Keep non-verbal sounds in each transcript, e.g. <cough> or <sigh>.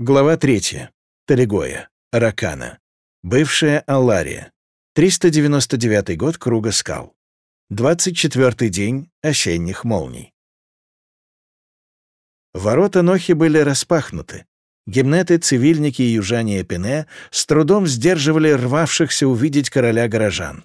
Глава 3. Талигоя. Ракана. Бывшая Аллария. 399 год Круга скал. 24 день осенних молний. Ворота Нохи были распахнуты. Гимнеты, цивильники и южане Эпине с трудом сдерживали рвавшихся увидеть короля горожан.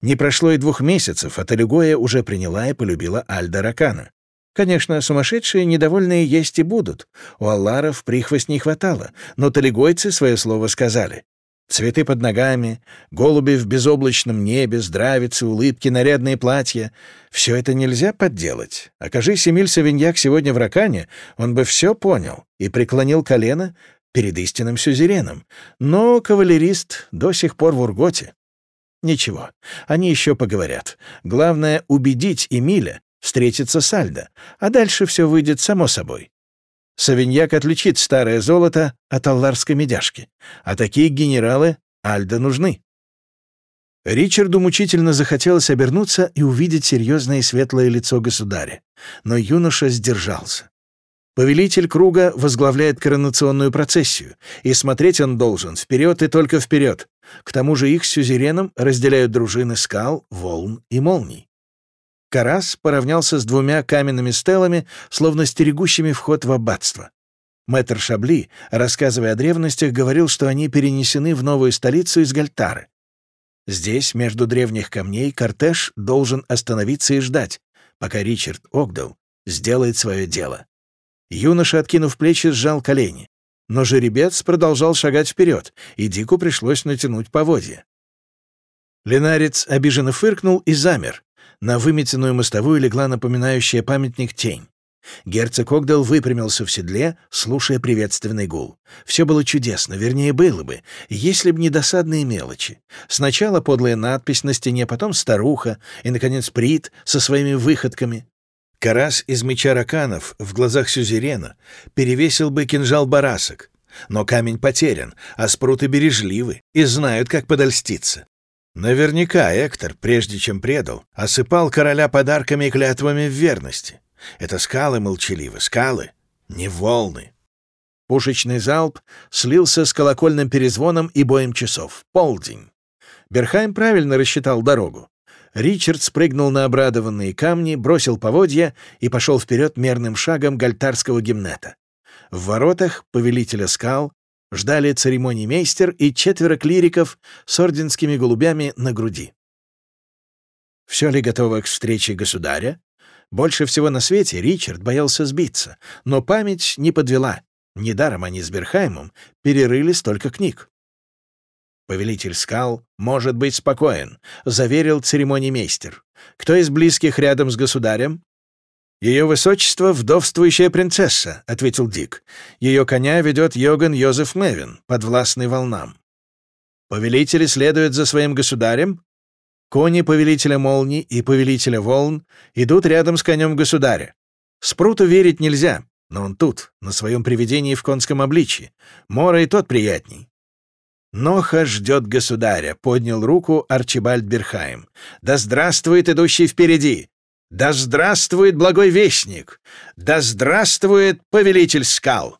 Не прошло и двух месяцев, а Талигоя уже приняла и полюбила Альда Ракана. Конечно, сумасшедшие недовольные есть и будут. У алларов прихвость не хватало, но талигойцы свое слово сказали. Цветы под ногами, голуби в безоблачном небе, здравицы, улыбки, нарядные платья — все это нельзя подделать. Окажись Эмиль Савиньяк сегодня в Ракане, он бы все понял и преклонил колено перед истинным сюзереном. Но кавалерист до сих пор в Урготе. Ничего, они еще поговорят. Главное — убедить Эмиля, встретиться с Альдо, а дальше все выйдет само собой. Савиньяк отличит старое золото от алларской медяшки, а такие генералы Альдо нужны. Ричарду мучительно захотелось обернуться и увидеть серьезное и светлое лицо государя, но юноша сдержался. Повелитель круга возглавляет коронационную процессию, и смотреть он должен вперед и только вперед. К тому же их с сюзереном разделяют дружины скал, волн и молний. Карас поравнялся с двумя каменными стелами, словно стерегущими вход в аббатство. Мэтр Шабли, рассказывая о древностях, говорил, что они перенесены в новую столицу из Гальтары. Здесь, между древних камней, кортеж должен остановиться и ждать, пока Ричард Огдал сделает свое дело. Юноша, откинув плечи, сжал колени. Но жеребец продолжал шагать вперед, и Дику пришлось натянуть поводья. Ленарец обиженно фыркнул и замер, на выметенную мостовую легла напоминающая памятник тень. Герцог Огдал выпрямился в седле, слушая приветственный гул. Все было чудесно, вернее, было бы, если б не досадные мелочи. Сначала подлая надпись на стене, потом старуха, и, наконец, Прит со своими выходками. Карас из меча раканов в глазах сюзерена перевесил бы кинжал барасок. Но камень потерян, а спруты бережливы и знают, как подольститься. Наверняка Эктор, прежде чем предал, осыпал короля подарками и клятвами в верности. Это скалы молчаливы, скалы, не волны. Пушечный залп слился с колокольным перезвоном и боем часов. Полдень. Берхайм правильно рассчитал дорогу. Ричард спрыгнул на обрадованные камни, бросил поводья и пошел вперед мерным шагом гальтарского гимнета. В воротах повелителя скал ждали церемониймейстер и четверо клириков с орденскими голубями на груди. Все ли готово к встрече государя? Больше всего на свете Ричард боялся сбиться, но память не подвела. Недаром они с Берхаймом перерыли столько книг. «Повелитель скал может быть спокоен», — заверил церемониймейстер. «Кто из близких рядом с государем?» «Ее высочество — вдовствующая принцесса», — ответил Дик. «Ее коня ведет Йоган Йозеф Мевин, подвластный волнам». «Повелители следуют за своим государем?» Кони повелителя молний и повелителя волн идут рядом с конем государя. Спруту верить нельзя, но он тут, на своем привидении в конском обличье. Мора и тот приятней. «Ноха ждет государя», — поднял руку Арчибальд Берхайм. «Да здравствует идущий впереди! Да здравствует благой вестник! Да здравствует повелитель скал!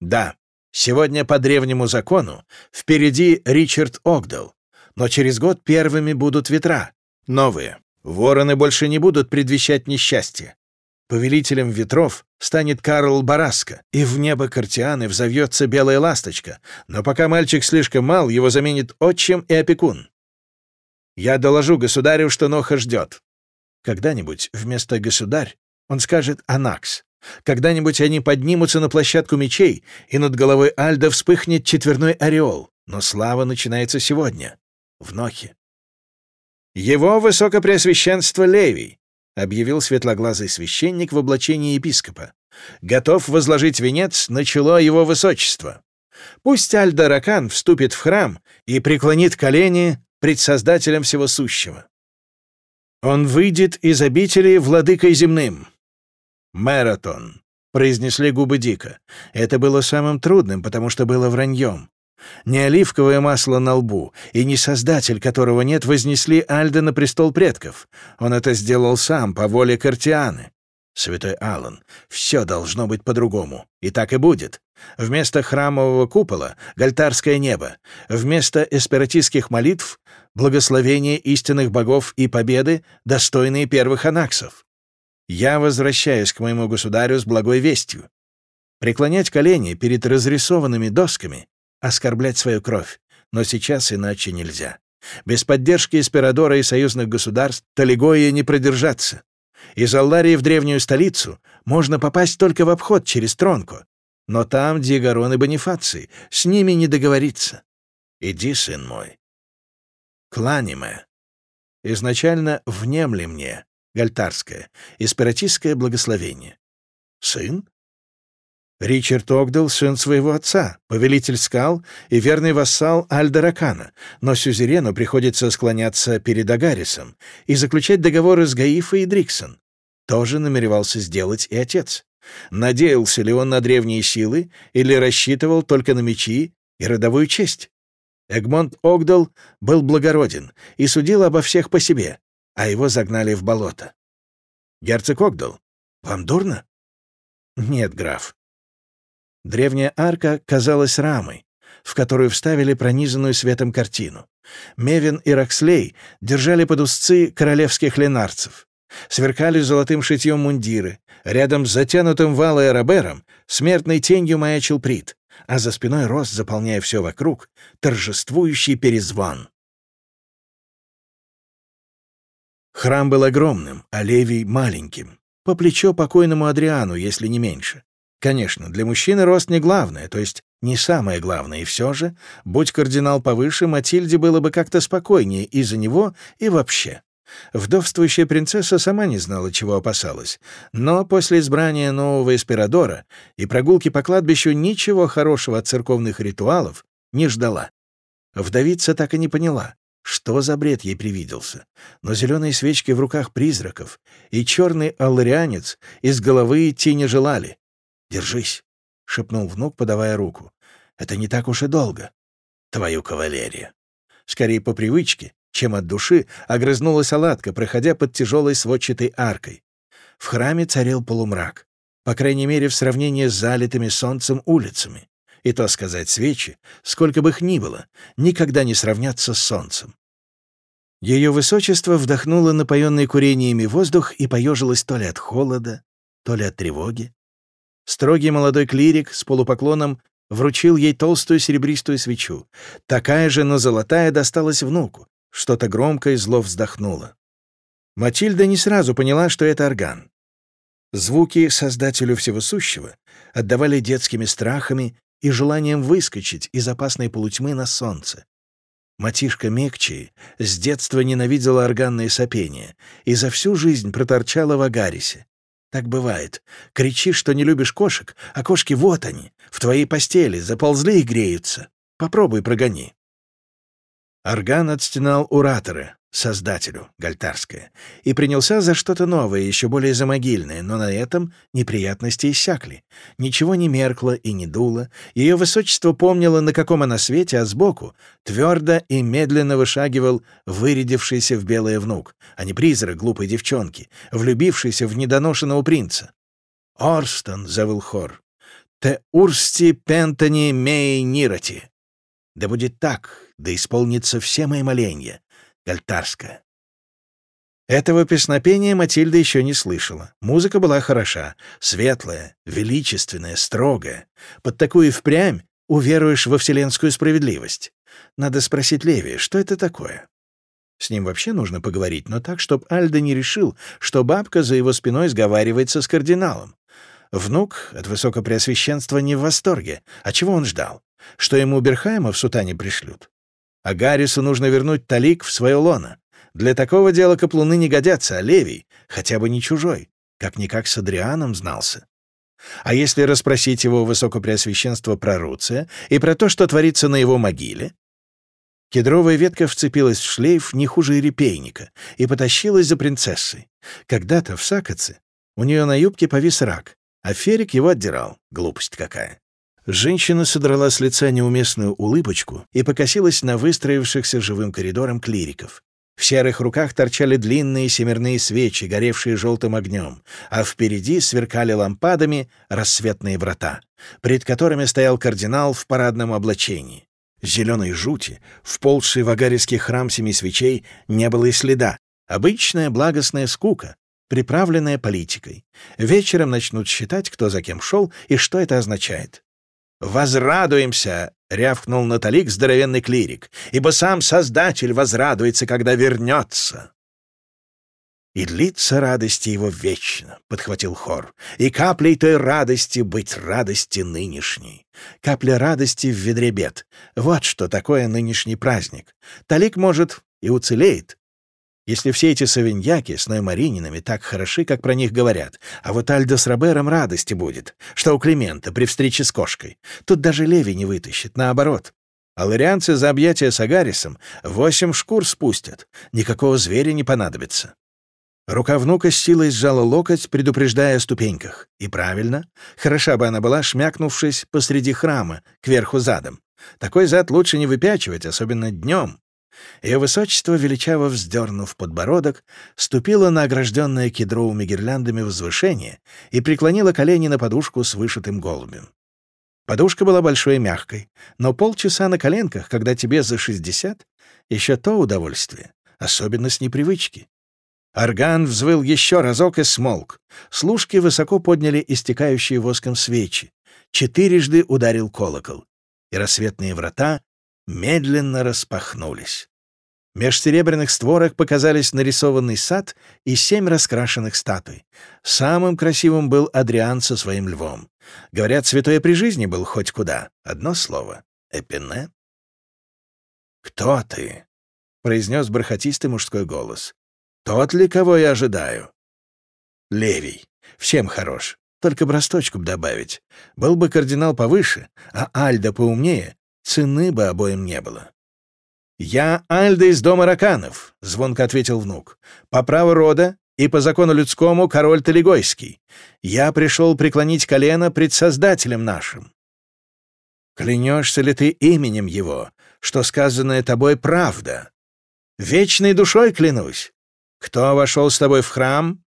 Да, сегодня по древнему закону впереди Ричард Огдал, но через год первыми будут ветра, новые. Вороны больше не будут предвещать несчастье. Повелителем ветров станет Карл Бараска, и в небо Картианы взовьется белая ласточка, но пока мальчик слишком мал, его заменит отчим и опекун. Я доложу государю, что Ноха ждет. Когда-нибудь вместо «государь» он скажет «анакс». Когда-нибудь они поднимутся на площадку мечей, и над головой Альда вспыхнет четверной ореол. Но слава начинается сегодня, в Нохе. «Его высокопреосвященство Левий», — объявил светлоглазый священник в облачении епископа, «готов возложить венец на чело его высочества. Пусть Альда Ракан вступит в храм и преклонит колени пред Создателем Всего Сущего. Он выйдет из обители владыкой земным. Маратон, произнесли губы Дика. Это было самым трудным, потому что было враньем. Не оливковое масло на лбу, и не создатель, которого нет, вознесли Альда на престол предков. Он это сделал сам, по воле Картианы. Святой Аллан, все должно быть по-другому. И так и будет. Вместо храмового купола — гальтарское небо. Вместо эспиратистских молитв — благословение истинных богов и победы, достойные первых анаксов. Я возвращаюсь к моему государю с благой вестью. Преклонять колени перед разрисованными досками — оскорблять свою кровь. Но сейчас иначе нельзя. Без поддержки Эспирадора и союзных государств Талигоя не продержаться. Из Алларии в древнюю столицу можно попасть только в обход через Тронку. Но там Диагарон и Бонифаций, с ними не договориться. Иди, сын мой. Кланиме. Изначально внемли мне, гальтарское, испиратистское благословение. Сын? Ричард Огдал — сын своего отца, повелитель скал и верный вассал Альдаракана, но сюзерену приходится склоняться перед Агарисом и заключать договоры с Гаифой и Дриксон. Тоже намеревался сделать и отец. Надеялся ли он на древние силы или рассчитывал только на мечи и родовую честь? Эгмонт Огдал был благороден и судил обо всех по себе, а его загнали в болото. «Герцог Огдал, вам дурно?» «Нет, граф. Древняя арка казалась рамой, в которую вставили пронизанную светом картину. Мевин и Рокслей держали под узцы королевских ленарцев. Сверкали золотым шитьем мундиры. Рядом с затянутым валой Робером смертной тенью маячил Прит, а за спиной рос, заполняя все вокруг, торжествующий перезвон. Храм был огромным, а Левий — маленьким. По плечо покойному Адриану, если не меньше. Конечно, для мужчины рост не главное, то есть не самое главное, и все же, будь кардинал повыше, Матильде было бы как-то спокойнее и за него, и вообще. Вдовствующая принцесса сама не знала, чего опасалась, но после избрания нового эспирадора и прогулки по кладбищу ничего хорошего от церковных ритуалов не ждала. Вдовица так и не поняла, что за бред ей привиделся, но зеленые свечки в руках призраков и черный алларианец из головы идти не желали. «Держись», — шепнул внук, подавая руку. «Это не так уж и долго. Твою кавалерию». Скорее по привычке, чем от души, огрызнулась оладка, проходя под тяжелой сводчатой аркой. В храме царил полумрак, по крайней мере, в сравнении с залитыми солнцем улицами. И то сказать свечи, сколько бы их ни было, никогда не сравнятся с солнцем. Ее высочество вдохнуло напоенный курениями воздух и поежилось то ли от холода, то ли от тревоги. Строгий молодой клирик с полупоклоном вручил ей толстую серебристую свечу. Такая же, но золотая, досталась внуку. Что-то громко и зло вздохнуло. Матильда не сразу поняла, что это орган. Звуки Создателю Всего Сущего отдавали детскими страхами и желанием выскочить из опасной полутьмы на солнце. Матишка Мекчи с детства ненавидела органные сопения и за всю жизнь проторчала в Агарисе. Так бывает. Кричишь, что не любишь кошек, а кошки вот они, в твоей постели, заползли и греются. Попробуй прогони. Орган отстенал ураторы, создателю, Гальтарское, и принялся за что-то новое, еще более замогильное, но на этом неприятности иссякли. Ничего не меркло и не дуло, ее высочество помнило, на каком она свете, а сбоку твердо и медленно вышагивал вырядившийся в белое внук, а не призрак глупой девчонки, влюбившийся в недоношенного принца. «Орстон!» — завыл хор. «Те урсти пентани мей нирати!» «Да будет так, да исполнится все мои моления!» Гальтарская. Этого песнопения Матильда еще не слышала. Музыка была хороша, светлая, величественная, строгая. Под такую впрямь уверуешь во вселенскую справедливость. Надо спросить Леви, что это такое? С ним вообще нужно поговорить, но так, чтобы Альда не решил, что бабка за его спиной сговаривается с кардиналом. Внук от Высокопреосвященства не в восторге. А чего он ждал? Что ему Берхайма в сутане пришлют? А Гаррису нужно вернуть Талик в свое лоно. Для такого дела каплуны не годятся, а Левий хотя бы не чужой, как-никак с Адрианом знался. А если расспросить его высокопреосвященство про Руция и про то, что творится на его могиле? Кедровая ветка вцепилась в шлейф не хуже репейника и потащилась за принцессой. Когда-то в Сакоце у нее на юбке повис рак, а Ферик его отдирал. Глупость какая. Женщина содрала с лица неуместную улыбочку и покосилась на выстроившихся живым коридором клириков. В серых руках торчали длинные семерные свечи, горевшие желтым огнем, а впереди сверкали лампадами рассветные врата, пред которыми стоял кардинал в парадном облачении. Зеленой жути, вползшей в агарийский храм семи свечей, не было и следа. Обычная благостная скука, приправленная политикой. Вечером начнут считать, кто за кем шел и что это означает. «Возрадуемся!» — рявкнул Наталик здоровенный клирик, «ибо сам Создатель возрадуется, когда вернется». «И длится радости его вечно», — подхватил хор, «и каплей той радости быть радости нынешней. Капля радости в ведре бед. Вот что такое нынешний праздник. Талик, может, и уцелеет, если все эти савиньяки с Ноймарининами так хороши, как про них говорят, а вот Альдо с Робером радости будет, что у Климента при встрече с кошкой. Тут даже Леви не вытащит, наоборот. Аларианцы за объятия с Агарисом восемь шкур спустят, никакого зверя не понадобится. Рука внука с силой сжала локоть, предупреждая о ступеньках. И правильно, хороша бы она была, шмякнувшись посреди храма, кверху задом. Такой зад лучше не выпячивать, особенно днем. Ее высочество, величаво вздернув подбородок, ступила на огражденное кедровыми гирляндами возвышение и преклонила колени на подушку с вышитым голубем. Подушка была большой и мягкой, но полчаса на коленках, когда тебе за шестьдесят, еще то удовольствие, особенно с непривычки. Орган взвыл еще разок и смолк. Служки высоко подняли истекающие воском свечи. Четырежды ударил колокол, и рассветные врата медленно распахнулись. Меж серебряных створок показались нарисованный сад и семь раскрашенных статуй. Самым красивым был Адриан со своим львом. Говорят, святой при жизни был хоть куда. Одно слово — Эпине. «Кто ты?» — произнес бархатистый мужской голос. «Тот ли, кого я ожидаю?» «Левий. Всем хорош. Только бросточку б добавить. Был бы кардинал повыше, а Альда поумнее, цены бы обоим не было. «Я Альда из дома Раканов», — звонко ответил внук. «По праву рода и по закону людскому король Талигойский. Я пришел преклонить колено пред Создателем нашим». «Клянешься ли ты именем его, что сказанное тобой правда?» «Вечной душой клянусь. Кто вошел с тобой в храм?»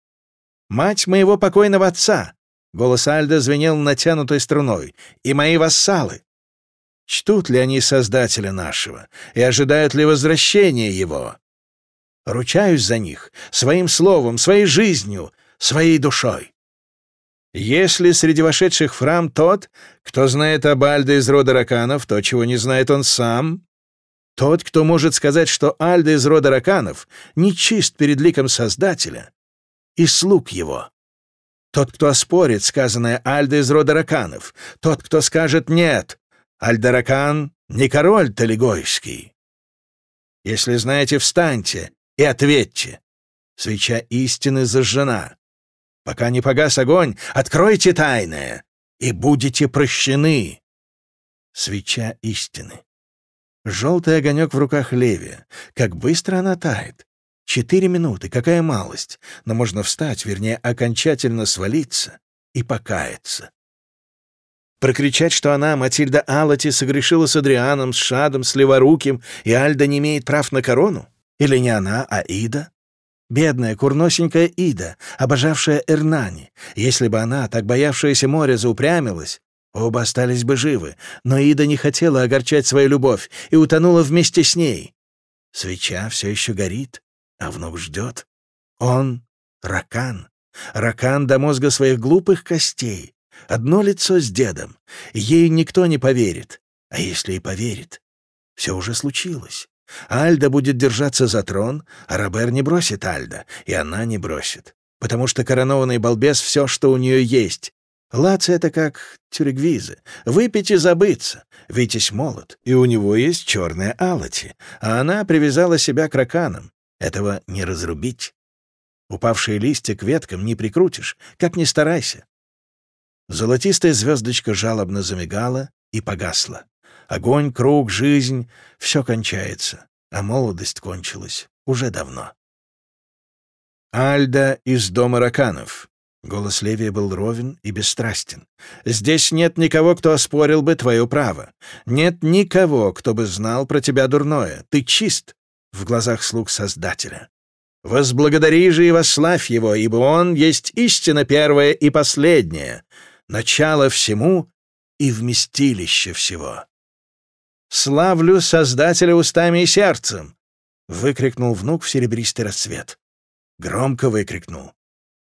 «Мать моего покойного отца», — голос Альда звенел натянутой струной, «и мои вассалы. Чтут ли они Создателя нашего и ожидают ли возвращения Его? Ручаюсь за них своим словом, своей жизнью, своей душой. Если среди вошедших в храм тот, кто знает об Альде из рода Раканов, то, чего не знает он сам, тот, кто может сказать, что Альда из рода Раканов нечист перед ликом Создателя и слуг его. Тот, кто оспорит сказанное Альда из рода Раканов, тот, кто скажет «нет», Альдаракан не король Талигойский. Если знаете, встаньте и ответьте. Свеча истины зажжена. Пока не погас огонь, откройте тайное, и будете прощены. Свеча истины. Желтый огонек в руках Леви. Как быстро она тает. Четыре минуты, какая малость. Но можно встать, вернее, окончательно свалиться и покаяться. Прокричать, что она, Матильда Алати, согрешила с Адрианом, с Шадом, с Леворуким, и Альда не имеет прав на корону? Или не она, а Ида? Бедная, курносенькая Ида, обожавшая Эрнани. Если бы она, так боявшаяся моря, заупрямилась, оба остались бы живы. Но Ида не хотела огорчать свою любовь и утонула вместе с ней. Свеча все еще горит, а внук ждет. Он — Ракан. Ракан до мозга своих глупых костей. Одно лицо с дедом. Ей никто не поверит. А если и поверит? Все уже случилось. Альда будет держаться за трон, а Робер не бросит Альда, и она не бросит. Потому что коронованный балбес — все, что у нее есть. Лац — это как тюрегвизы. Выпить и забыться. Витязь молод, и у него есть черная алати, а она привязала себя к раканам. Этого не разрубить. Упавшие листья к веткам не прикрутишь, как ни старайся. Золотистая звездочка жалобно замигала и погасла. Огонь, круг, жизнь — все кончается, а молодость кончилась уже давно. «Альда из дома раканов», — голос Левия был ровен и бесстрастен. «Здесь нет никого, кто оспорил бы твое право. Нет никого, кто бы знал про тебя дурное. Ты чист. в глазах слуг Создателя. Возблагодари же и восславь его, ибо он есть истина первая и последняя, начало всему и вместилище всего. «Славлю Создателя устами и сердцем!» — выкрикнул внук в серебристый рассвет. Громко выкрикнул.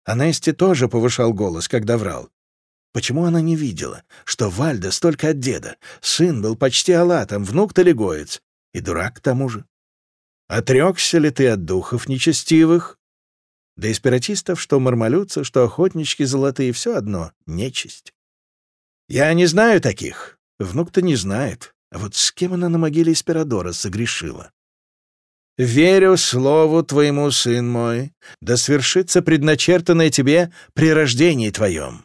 А Нести тоже повышал голос, когда врал. Почему она не видела, что Вальда столько от деда? Сын был почти алатом, внук-то легоец. И дурак к тому же. Отрекся ли ты от духов нечестивых? Да и спиратистов, что мармалются, что охотнички золотые, все одно — нечисть. Я не знаю таких. Внук-то не знает. А вот с кем она на могиле Эспирадора согрешила? «Верю слову твоему, сын мой, да свершится предначертанное тебе при рождении твоем».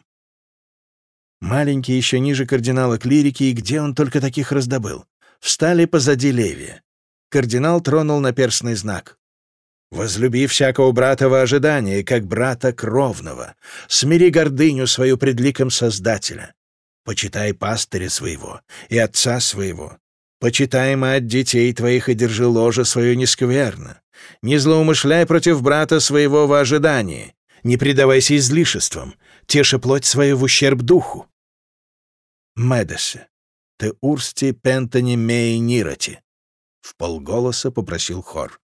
Маленький еще ниже кардинала клирики, и где он только таких раздобыл? Встали позади Левия. Кардинал тронул наперстный знак. «Возлюби всякого брата во ожидании, как брата кровного. Смири гордыню свою пред ликом Создателя. Почитай пастыря своего и отца своего, Почитай, мать, детей твоих и держи ложе свое нескверно. Не злоумышляй против брата своего в ожидании. Не предавайся излишествам. Теши плоть свою в ущерб духу. Медесе, ты урсти пентани мей нирати. В полголоса попросил хор.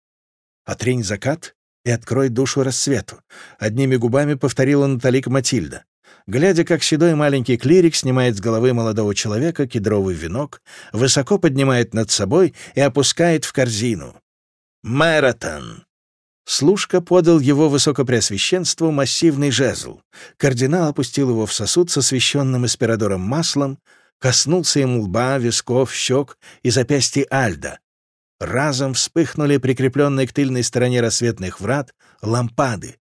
Отрень закат и открой душу рассвету. Одними губами повторила Наталик Матильда глядя, как седой маленький клирик снимает с головы молодого человека кедровый венок, высоко поднимает над собой и опускает в корзину. «Мэратон!» Служка подал его высокопреосвященству массивный жезл. Кардинал опустил его в сосуд со священным эспирадором маслом, коснулся ему лба, висков, щек и запястья Альда. Разом вспыхнули прикрепленные к тыльной стороне рассветных врат лампады,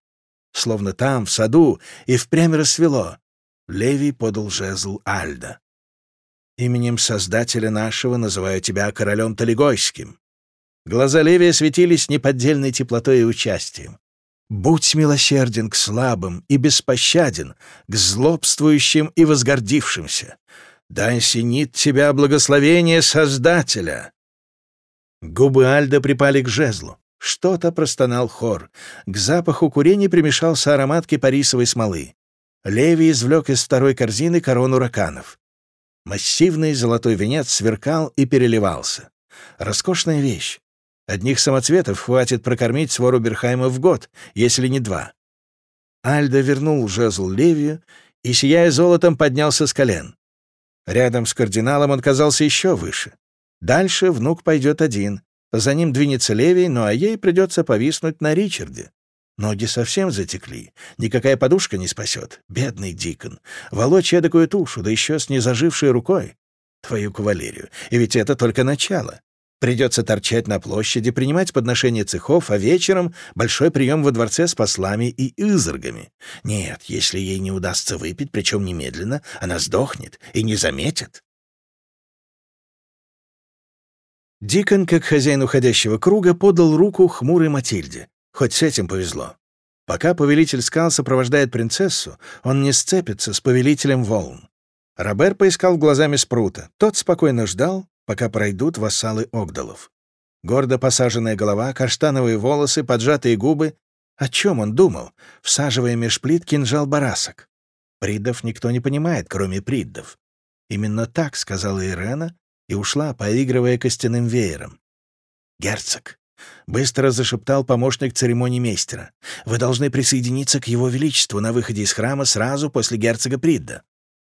Словно там, в саду, и впрямь рассвело. Левий подал жезл Альда. «Именем Создателя нашего называю тебя королем Талигойским». Глаза Левия светились неподдельной теплотой и участием. «Будь милосерден к слабым и беспощаден, к злобствующим и возгордившимся. Да осенит тебя благословение Создателя». Губы Альда припали к жезлу. Что-то простонал хор. К запаху курения примешался аромат кипарисовой смолы. Леви извлек из второй корзины корону раканов. Массивный золотой венец сверкал и переливался. Роскошная вещь. Одних самоцветов хватит прокормить свору Берхайма в год, если не два. Альда вернул жезл Левию и, сияя золотом, поднялся с колен. Рядом с кардиналом он казался еще выше. Дальше внук пойдет один, за ним двинется Левий, ну а ей придется повиснуть на Ричарде. Ноги совсем затекли. Никакая подушка не спасет. Бедный Дикон. Волочь эдакую тушу, да еще с незажившей рукой. Твою кавалерию. И ведь это только начало. Придется торчать на площади, принимать подношения цехов, а вечером большой прием во дворце с послами и изыргами. Нет, если ей не удастся выпить, причем немедленно, она сдохнет и не заметит. Дикон, как хозяин уходящего круга, подал руку хмурой Матильде. Хоть с этим повезло. Пока повелитель скал сопровождает принцессу, он не сцепится с повелителем волн. Робер поискал глазами спрута. Тот спокойно ждал, пока пройдут вассалы Огдалов. Гордо посаженная голова, каштановые волосы, поджатые губы. О чем он думал, всаживая меж плит кинжал барасок? Приддов никто не понимает, кроме приддов. Именно так сказала Ирена, и ушла, поигрывая костяным веером. «Герцог!» — быстро зашептал помощник церемонии мейстера. «Вы должны присоединиться к его величеству на выходе из храма сразу после герцога Придда».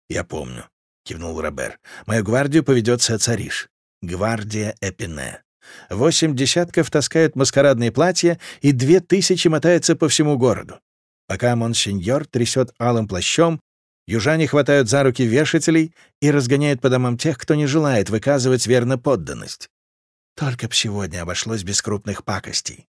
«Я помню», — кивнул Робер. «Мою гвардию поведет цариш. Гвардия Эпине. Восемь десятков таскают маскарадные платья, и две тысячи мотаются по всему городу. Пока монсеньор трясет алым плащом, Южане хватают за руки вешателей и разгоняют по домам тех, кто не желает выказывать верно подданность. Только б сегодня обошлось без крупных пакостей.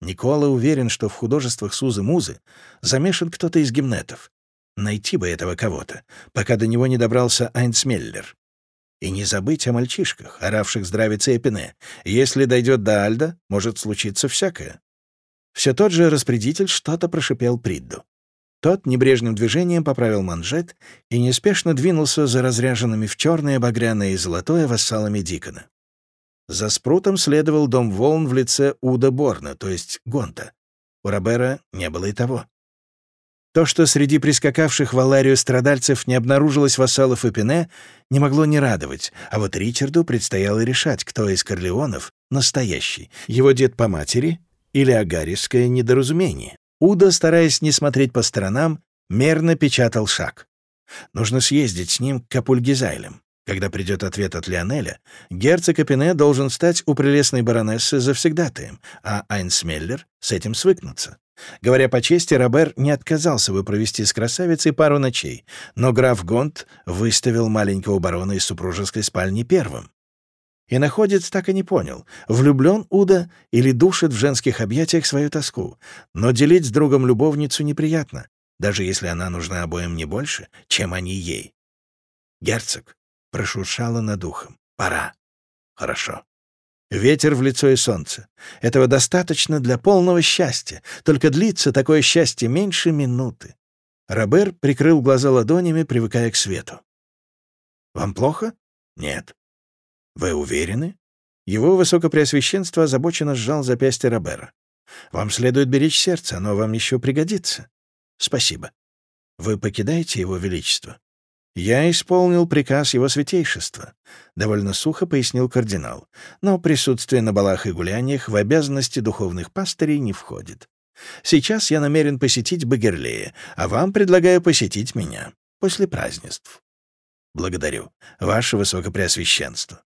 Никола уверен, что в художествах Сузы-Музы замешан кто-то из гимнетов. Найти бы этого кого-то, пока до него не добрался Айнсмеллер. И не забыть о мальчишках, оравших здравице Эпине. Если дойдет до Альда, может случиться всякое. Все тот же распорядитель что-то прошипел Придду. Тот небрежным движением поправил манжет и неспешно двинулся за разряженными в черное, багряное и золотое вассалами Дикона. За спрутом следовал дом волн в лице Уда Борна, то есть Гонта. У Робера не было и того. То, что среди прискакавших в Аларию страдальцев не обнаружилось вассалов и Пене, не могло не радовать, а вот Ричарду предстояло решать, кто из Корлеонов настоящий, его дед по матери или агариское недоразумение. Уда, стараясь не смотреть по сторонам, мерно печатал шаг. Нужно съездить с ним к Капульгизайлем. Когда придет ответ от Лионеля, герцог Эпине должен стать у прелестной баронессы завсегдатаем, а Айнсмеллер с этим свыкнуться. Говоря по чести, Робер не отказался бы провести с красавицей пару ночей, но граф Гонт выставил маленького барона из супружеской спальни первым. И находец так и не понял, влюблен Уда или душит в женских объятиях свою тоску. Но делить с другом любовницу неприятно, даже если она нужна обоим не больше, чем они ей. Герцог прошуршало над ухом. «Пора». «Хорошо». Ветер в лицо и солнце. Этого достаточно для полного счастья. Только длится такое счастье меньше минуты. Робер прикрыл глаза ладонями, привыкая к свету. «Вам плохо?» «Нет». «Вы уверены?» Его высокопреосвященство озабоченно сжал запястье Робера. «Вам следует беречь сердце, оно вам еще пригодится». «Спасибо. Вы покидаете его величество?» «Я исполнил приказ его святейшества», — довольно сухо пояснил кардинал, «но присутствие на балах и гуляниях в обязанности духовных пастырей не входит. Сейчас я намерен посетить Багерлея, а вам предлагаю посетить меня после празднеств». «Благодарю, ваше высокопреосвященство».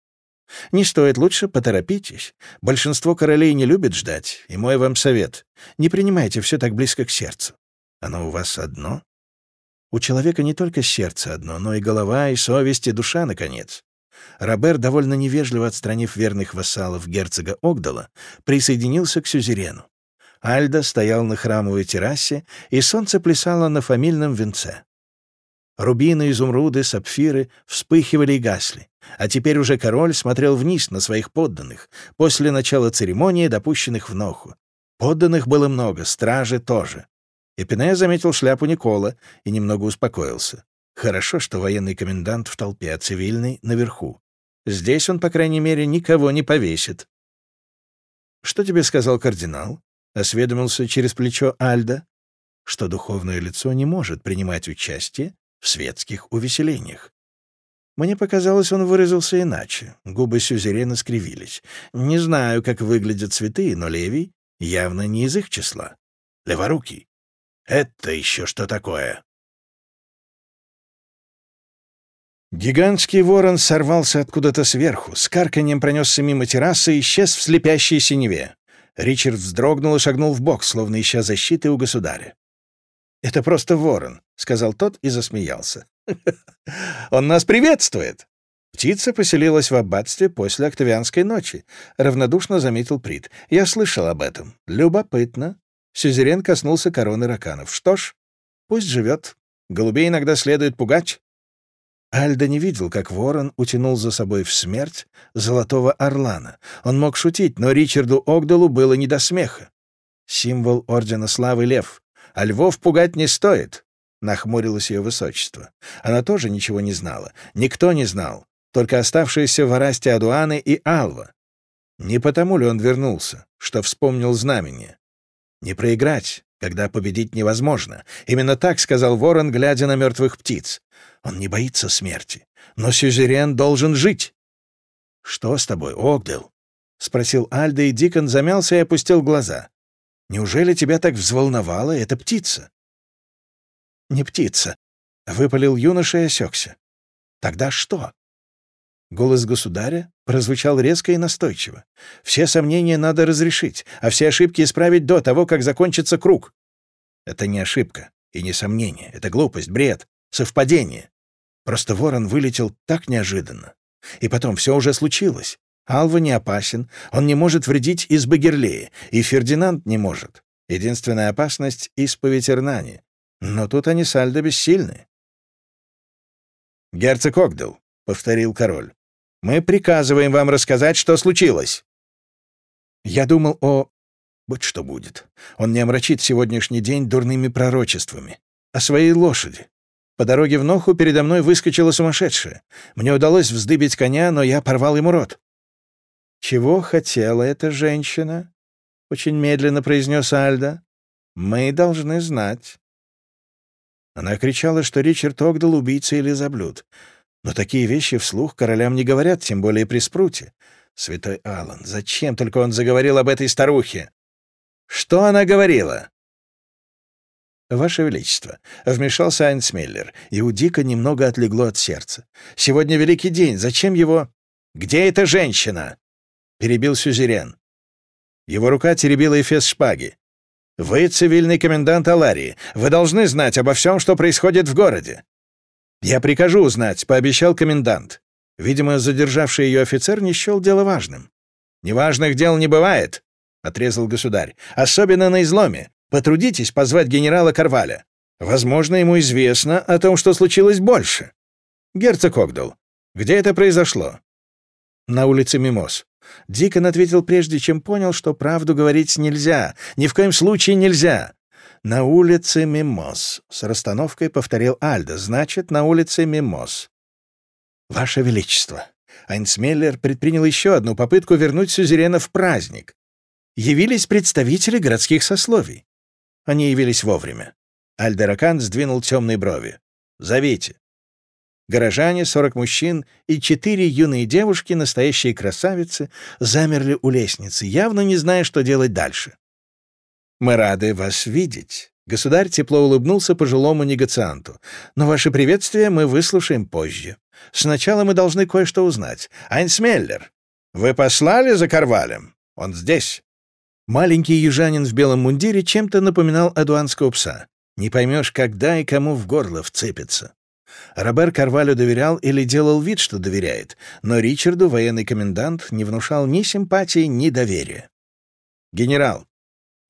«Не стоит лучше, поторопитесь. Большинство королей не любит ждать, и мой вам совет — не принимайте все так близко к сердцу. Оно у вас одно, у человека не только сердце одно, но и голова, и совесть, и душа, наконец. Робер, довольно невежливо отстранив верных вассалов герцога Огдала, присоединился к сюзерену. Альда стоял на храмовой террасе, и солнце плясало на фамильном венце. Рубины, изумруды, сапфиры вспыхивали и гасли, а теперь уже король смотрел вниз на своих подданных, после начала церемонии, допущенных в Ноху. Подданных было много, стражи тоже. Эпине заметил шляпу Никола и немного успокоился. Хорошо, что военный комендант в толпе, а цивильный — наверху. Здесь он, по крайней мере, никого не повесит. «Что тебе сказал кардинал?» — осведомился через плечо Альда, что духовное лицо не может принимать участие в светских увеселениях. Мне показалось, он выразился иначе. Губы сюзерена скривились. Не знаю, как выглядят цветы, но Левий явно не из их числа. Леворукий. Это еще что такое? Гигантский ворон сорвался откуда-то сверху, с карканьем пронесся мимо террасы и исчез в слепящей синеве. Ричард вздрогнул и шагнул в бок, словно ища защиты у государя. «Это просто ворон», — сказал тот и засмеялся. <laughs> «Он нас приветствует!» Птица поселилась в аббатстве после Октавианской ночи, — равнодушно заметил Прит. «Я слышал об этом. Любопытно. Сюзерен коснулся короны раканов. Что ж, пусть живет. Голубей иногда следует пугать. Альда не видел, как ворон утянул за собой в смерть золотого орлана. Он мог шутить, но Ричарду Огдалу было не до смеха. Символ Ордена Славы — лев. А львов пугать не стоит, — нахмурилось ее высочество. Она тоже ничего не знала. Никто не знал. Только оставшиеся в Арасте Адуаны и Алва. Не потому ли он вернулся, что вспомнил знамение? Не проиграть, когда победить невозможно. Именно так сказал ворон, глядя на мертвых птиц. Он не боится смерти. Но сюзерен должен жить. «Что с тобой, Огдел?» — спросил Альда, и Дикон замялся и опустил глаза. «Неужели тебя так взволновала эта птица?» «Не птица», — выпалил юноша и осекся. «Тогда что?» Голос государя прозвучал резко и настойчиво. «Все сомнения надо разрешить, а все ошибки исправить до того, как закончится круг». Это не ошибка и не сомнение. Это глупость, бред, совпадение. Просто ворон вылетел так неожиданно. И потом все уже случилось. Алва не опасен, он не может вредить из Багерлея, и Фердинанд не может. Единственная опасность — исповедь Эрнани. Но тут они с Альдо бессильны. «Герцог Огдел», — повторил король, мы приказываем вам рассказать, что случилось». Я думал о... Вот что будет. Он не омрачит сегодняшний день дурными пророчествами. О своей лошади. По дороге в Ноху передо мной выскочила сумасшедшая. Мне удалось вздыбить коня, но я порвал ему рот. «Чего хотела эта женщина?» — очень медленно произнес Альда. «Мы должны знать». Она кричала, что Ричард Огдал — убийца или заблюд. Но такие вещи вслух королям не говорят, тем более при спруте. Святой Аллан, зачем только он заговорил об этой старухе? Что она говорила? «Ваше Величество», — вмешался Айнсмеллер, и у Дика немного отлегло от сердца. «Сегодня великий день, зачем его...» «Где эта женщина?» — перебил Сюзерен. Его рука теребила эфес шпаги. «Вы цивильный комендант Аларии. Вы должны знать обо всем, что происходит в городе». «Я прикажу узнать», — пообещал комендант. Видимо, задержавший ее офицер не счел дело важным. «Неважных дел не бывает», — отрезал государь. «Особенно на изломе. Потрудитесь позвать генерала Карваля. Возможно, ему известно о том, что случилось больше. Герцог Огдал, где это произошло?» «На улице Мимоз». Дикон ответил прежде, чем понял, что правду говорить нельзя. Ни в коем случае нельзя. «На улице Мимоз», — с расстановкой повторил Альда. «Значит, на улице Мимоз». «Ваше Величество!» Айнсмеллер предпринял еще одну попытку вернуть Сюзерена в праздник. Явились представители городских сословий. Они явились вовремя. Альдеракан сдвинул темные брови. «Зовите». Горожане, сорок мужчин и четыре юные девушки, настоящие красавицы, замерли у лестницы, явно не зная, что делать дальше. «Мы рады вас видеть», Государь тепло улыбнулся пожилому негацианту. «Но ваше приветствие мы выслушаем позже. Сначала мы должны кое-что узнать. Айнсмеллер, вы послали за Карвалем? Он здесь». Маленький южанин в белом мундире чем-то напоминал адуанского пса. Не поймешь, когда и кому в горло вцепится. Робер Карвалю доверял или делал вид, что доверяет, но Ричарду военный комендант не внушал ни симпатии, ни доверия. «Генерал,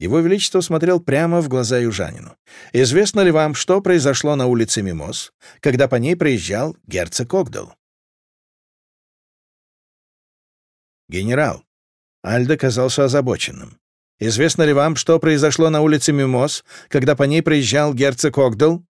его Величество смотрел прямо в глаза южанину. «Известно ли вам, что произошло на улице Мимоз, когда по ней проезжал герцог Огдал?» «Генерал». Альдо казался озабоченным. «Известно ли вам, что произошло на улице Мимоз, когда по ней проезжал герцог Огдал?»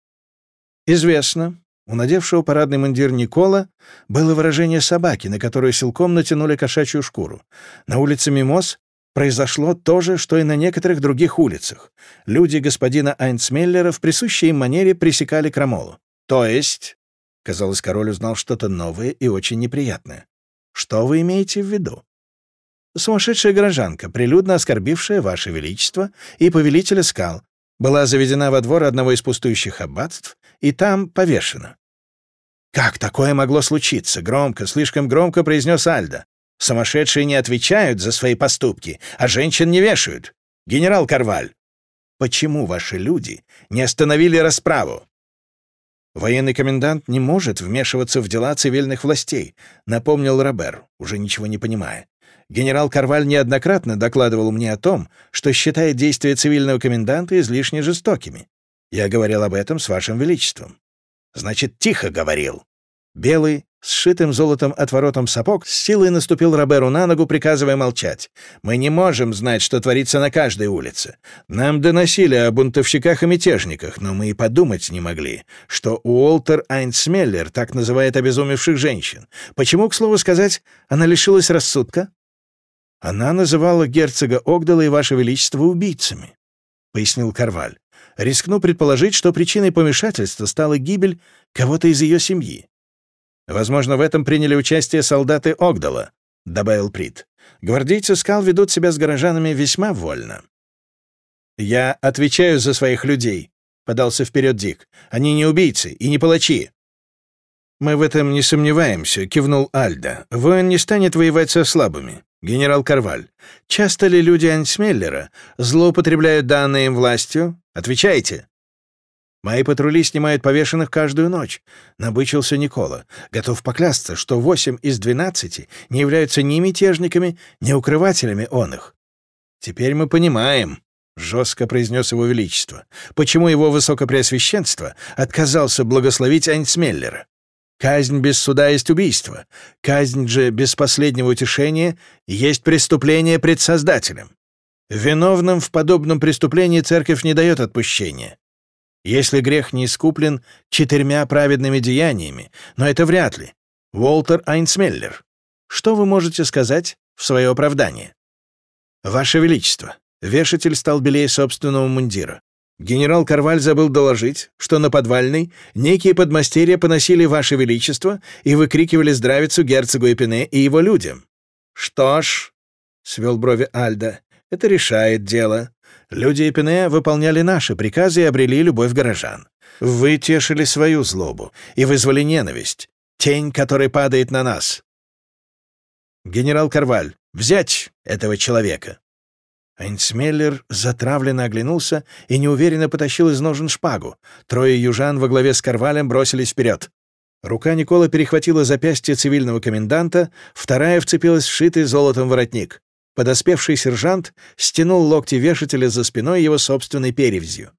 «Известно». У надевшего парадный мундир Никола было выражение собаки, на которую силком натянули кошачью шкуру. На улице Мимоз произошло то же, что и на некоторых других улицах. Люди господина Айнцмеллера в присущей им манере пресекали крамолу. То есть, казалось, король узнал что-то новое и очень неприятное. Что вы имеете в виду? Сумасшедшая горожанка, прилюдно оскорбившая ваше величество и повелителя скал, была заведена во двор одного из пустующих аббатств и там повешена. «Как такое могло случиться?» — громко, слишком громко произнес Альда. Сумасшедшие не отвечают за свои поступки, а женщин не вешают. Генерал Карваль, почему ваши люди не остановили расправу? Военный комендант не может вмешиваться в дела цивильных властей, напомнил Робер, уже ничего не понимая. Генерал Карваль неоднократно докладывал мне о том, что считает действия цивильного коменданта излишне жестокими. Я говорил об этом с вашим величеством. Значит, тихо говорил. Белый сшитым золотом отворотом сапог с силой наступил Роберу на ногу, приказывая молчать. «Мы не можем знать, что творится на каждой улице. Нам доносили о бунтовщиках и мятежниках, но мы и подумать не могли, что Уолтер Айнсмеллер так называет обезумевших женщин. Почему, к слову сказать, она лишилась рассудка?» «Она называла герцога Огдала и ваше величество убийцами», — пояснил Карваль. «Рискну предположить, что причиной помешательства стала гибель кого-то из ее семьи. Возможно, в этом приняли участие солдаты Огдала, добавил Прит. Гвардейцы скал ведут себя с горожанами весьма вольно. Я отвечаю за своих людей, подался вперед Дик. Они не убийцы и не палачи. Мы в этом не сомневаемся, кивнул Альда. Воин не станет воевать со слабыми. Генерал Карваль, часто ли люди Ансмеллера злоупотребляют данной им властью? Отвечайте. Мои патрули снимают повешенных каждую ночь», — набычился Никола. «Готов поклясться, что восемь из двенадцати не являются ни мятежниками, ни укрывателями он их». «Теперь мы понимаем», — жестко произнес его величество, «почему его высокопреосвященство отказался благословить Айнцмеллера. Казнь без суда есть убийство. Казнь же без последнего утешения есть преступление пред Создателем. Виновным в подобном преступлении церковь не дает отпущения. Если грех не искуплен четырьмя праведными деяниями, но это вряд ли. Уолтер Айнсмеллер. Что вы можете сказать в свое оправдание. «Ваше Величество!» Вешатель стал белее собственного мундира. Генерал Карваль забыл доложить, что на подвальной некие подмастерья поносили Ваше Величество и выкрикивали здравицу герцогу Эпине и его людям. «Что ж», — свел брови Альда, — «это решает дело. Люди Эпине выполняли наши приказы и обрели любовь горожан. Вы тешили свою злобу и вызвали ненависть, тень, которая падает на нас. Генерал Карваль, взять этого человека!» Айнцмеллер затравленно оглянулся и неуверенно потащил из ножен шпагу. Трое южан во главе с Карвалем бросились вперед. Рука Никола перехватила запястье цивильного коменданта, вторая вцепилась в шитый золотом воротник. Подоспевший сержант стянул локти вешателя за спиной его собственной перевязью.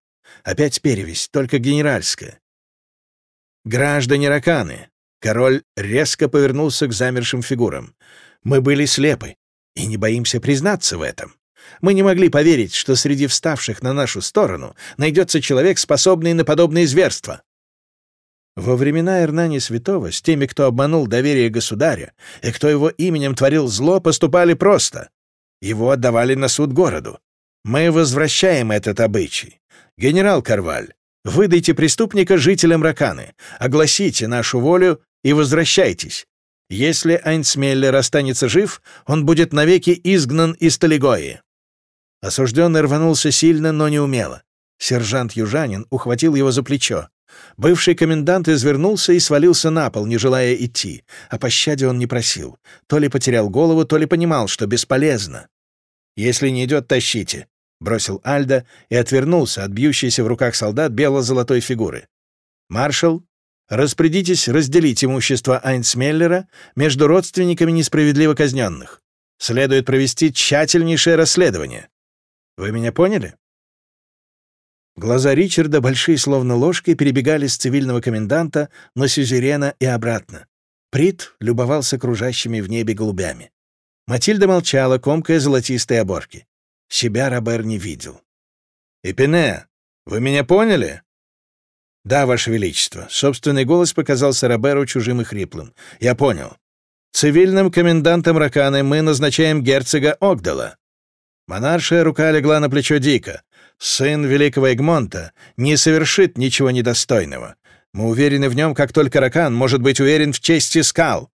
Опять перевязь, только генеральская. «Граждане Раканы!» Король резко повернулся к замершим фигурам. «Мы были слепы и не боимся признаться в этом. Мы не могли поверить, что среди вставших на нашу сторону найдется человек, способный на подобные зверства. Во времена Эрнани Святого с теми, кто обманул доверие государя и кто его именем творил зло, поступали просто. Его отдавали на суд городу. Мы возвращаем этот обычай. Генерал Карваль, выдайте преступника жителям Раканы, огласите нашу волю и возвращайтесь. Если Айнцмеллер останется жив, он будет навеки изгнан из Талигои. Осужденный рванулся сильно, но не умело. Сержант-южанин ухватил его за плечо. Бывший комендант извернулся и свалился на пол, не желая идти. О пощаде он не просил. То ли потерял голову, то ли понимал, что бесполезно. «Если не идет, тащите», — бросил Альда и отвернулся от бьющейся в руках солдат бело-золотой фигуры. «Маршал, распорядитесь разделить имущество Айнсмеллера между родственниками несправедливо казненных. Следует провести тщательнейшее расследование. Вы меня поняли?» Глаза Ричарда, большие словно ложкой, перебегали с цивильного коменданта на сюзерена и обратно. Прит любовался кружащими в небе голубями. Матильда молчала, комкая золотистые оборки. Себя Робер не видел. «Эпине, вы меня поняли?» «Да, Ваше Величество». Собственный голос показался Роберу чужим и хриплым. «Я понял. Цивильным комендантом Раканы мы назначаем герцога Огдала. Монаршая рука легла на плечо Дика. Сын великого Эгмонта не совершит ничего недостойного. Мы уверены в нем, как только Ракан может быть уверен в чести скал.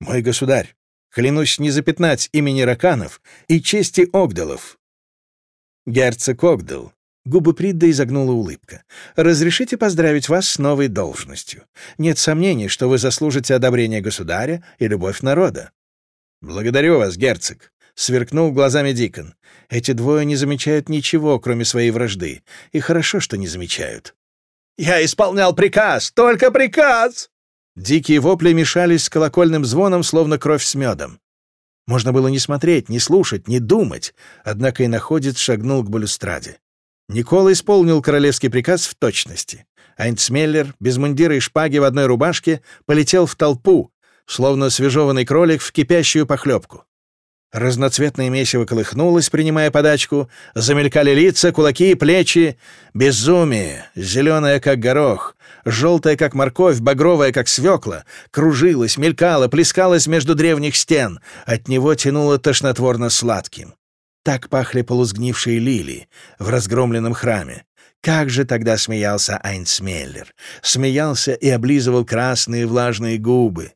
Мой государь, клянусь не запятнать имени Раканов и чести Огдалов. Герцог Огдал. Губы Придда изогнула улыбка. «Разрешите поздравить вас с новой должностью. Нет сомнений, что вы заслужите одобрение государя и любовь народа». «Благодарю вас, герцог», Сверкнул глазами Дикон. Эти двое не замечают ничего, кроме своей вражды. И хорошо, что не замечают. «Я исполнял приказ! Только приказ!» Дикие вопли мешались с колокольным звоном, словно кровь с медом. Можно было не смотреть, не слушать, не думать, однако и находец шагнул к балюстраде. Никола исполнил королевский приказ в точности. Айнцмеллер, без мундира и шпаги в одной рубашке, полетел в толпу, словно свежеванный кролик в кипящую похлебку. Разноцветное месиво колыхнулось, принимая подачку, замелькали лица, кулаки и плечи. Безумие, зеленое, как горох, желтое, как морковь, багровое, как свекла, кружилось, мелькало, плескалось между древних стен, от него тянуло тошнотворно сладким. Так пахли полузгнившие лилии в разгромленном храме. Как же тогда смеялся Айнсмеллер! Смеялся и облизывал красные влажные губы.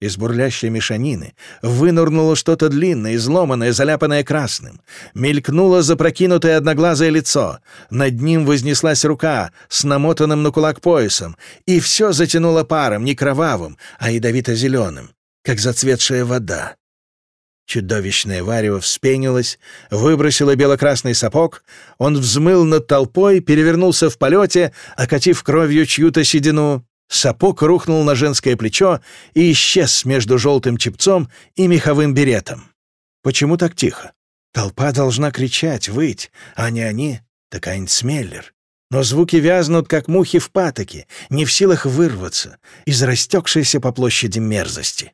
Из бурлящей мешанины вынурнуло что-то длинное, изломанное, заляпанное красным. Мелькнуло запрокинутое одноглазое лицо. Над ним вознеслась рука с намотанным на кулак поясом, и все затянуло паром, не кровавым, а ядовито-зеленым, как зацветшая вода. Чудовищное варево вспенилось, выбросило бело-красный сапог, он взмыл над толпой, перевернулся в полете, окатив кровью чью-то седину, Сапог рухнул на женское плечо и исчез между желтым чепцом и меховым беретом. Почему так тихо? Толпа должна кричать, выть, а не они, так Айнцмеллер. Но звуки вязнут, как мухи в патоке, не в силах вырваться из растекшейся по площади мерзости.